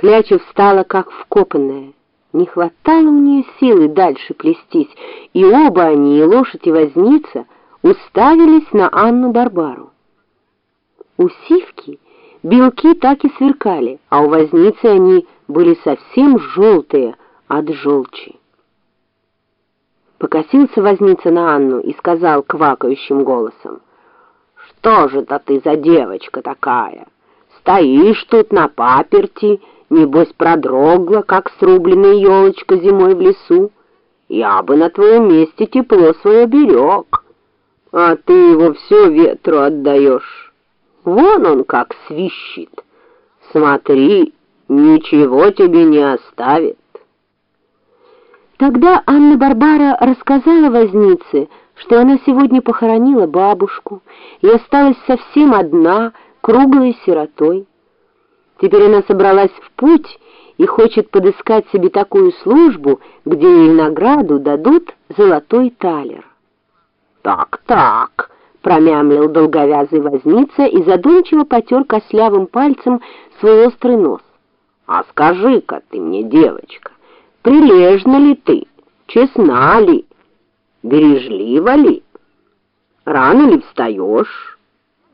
Кляча встала, как вкопанная. Не хватало у нее силы дальше плестись, и оба они, и лошадь, и возница, уставились на Анну-Барбару. У Сивки белки так и сверкали, а у возницы они были совсем желтые от желчи. Покосился возница на Анну и сказал квакающим голосом, «Что же это ты за девочка такая? Стоишь тут на паперти, Небось, продрогла, как срубленная елочка зимой в лесу. Я бы на твоем месте тепло свое берег, а ты его все ветру отдаешь. Вон он как свищет. Смотри, ничего тебе не оставит. Тогда Анна-Барбара рассказала вознице, что она сегодня похоронила бабушку и осталась совсем одна, круглой сиротой. Теперь она собралась в путь и хочет подыскать себе такую службу, где ей награду дадут золотой талер. «Так, так», — промямлил долговязый возница и задумчиво потер кослявым пальцем свой острый нос. «А скажи-ка ты мне, девочка, прилежна ли ты, честна ли, бережлива ли? Рано ли встаешь,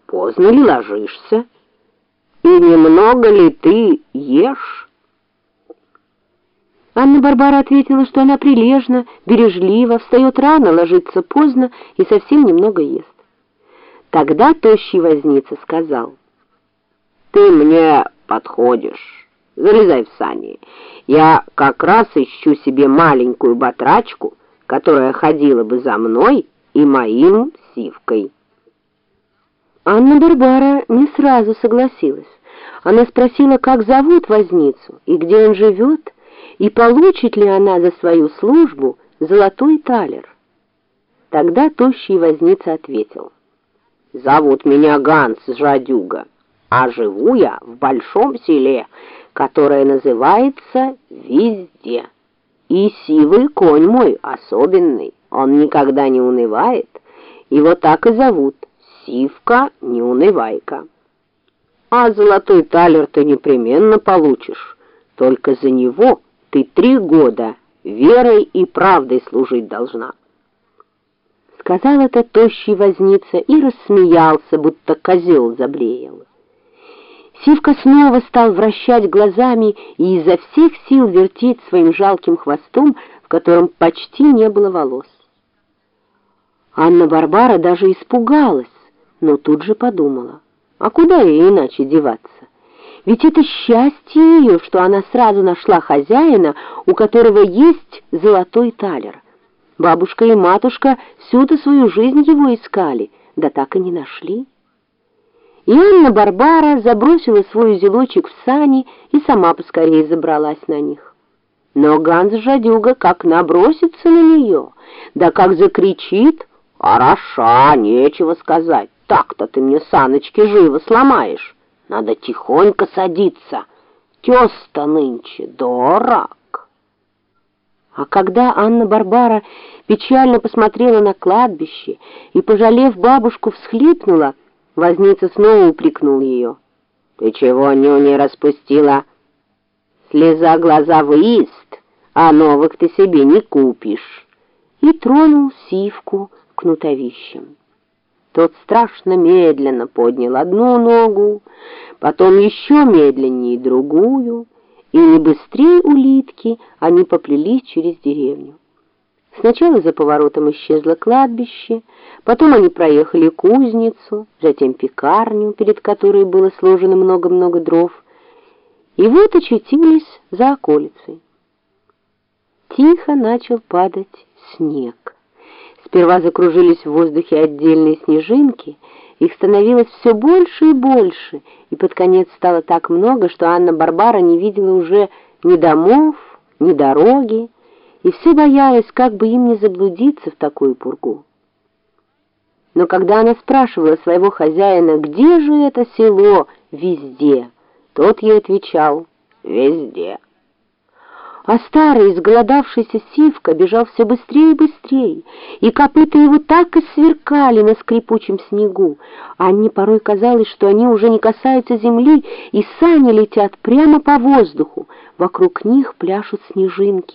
поздно ли ложишься?» И немного ли ты ешь? Анна-Барбара ответила, что она прилежна, бережлива, встает рано, ложится поздно и совсем немного ест. Тогда тощий возница сказал, «Ты мне подходишь, залезай в сани. Я как раз ищу себе маленькую батрачку, которая ходила бы за мной и моим сивкой». Анна-Барбара не сразу согласилась. Она спросила, как зовут возницу и где он живет, и получит ли она за свою службу золотой талер. Тогда тощий возница ответил, «Зовут меня Ганс Жадюга, а живу я в большом селе, которое называется Везде. И сивый конь мой особенный, он никогда не унывает, его так и зовут Сивка Неунывайка». А золотой талер ты непременно получишь. Только за него ты три года верой и правдой служить должна. Сказал это тощий возница и рассмеялся, будто козел заблеял. Сивка снова стал вращать глазами и изо всех сил вертеть своим жалким хвостом, в котором почти не было волос. Анна-Барбара даже испугалась, но тут же подумала. А куда ей иначе деваться? Ведь это счастье ее, что она сразу нашла хозяина, у которого есть золотой талер. Бабушка и матушка всю-то свою жизнь его искали, да так и не нашли. И Анна-Барбара забросила свой узелочек в сани и сама поскорее забралась на них. Но Ганс-жадюга как набросится на нее, да как закричит, «Хороша, нечего сказать, так-то ты мне саночки живо сломаешь. Надо тихонько садиться. Тёс-то нынче дорог. А когда Анна-Барбара печально посмотрела на кладбище и, пожалев бабушку, всхлипнула, возница снова упрекнул ее. «Ты чего, нюни, распустила? Слеза глаза выезд, а новых ты себе не купишь». И тронул сивку кнутовищем. Тот страшно медленно поднял одну ногу, потом еще медленнее другую, и не быстрее улитки они поплелись через деревню. Сначала за поворотом исчезло кладбище, потом они проехали кузницу, затем пекарню, перед которой было сложено много-много дров, и вот очутились за околицей. Тихо начал падать снег. Сперва закружились в воздухе отдельные снежинки, их становилось все больше и больше, и под конец стало так много, что Анна-Барбара не видела уже ни домов, ни дороги, и все боялась, как бы им не заблудиться в такую пургу. Но когда она спрашивала своего хозяина, где же это село, везде, тот ей отвечал «везде». А старый, изголодавшийся сивка бежал все быстрее и быстрее, и копыта его так и сверкали на скрипучем снегу. Анне порой казалось, что они уже не касаются земли, и сани летят прямо по воздуху, вокруг них пляшут снежинки.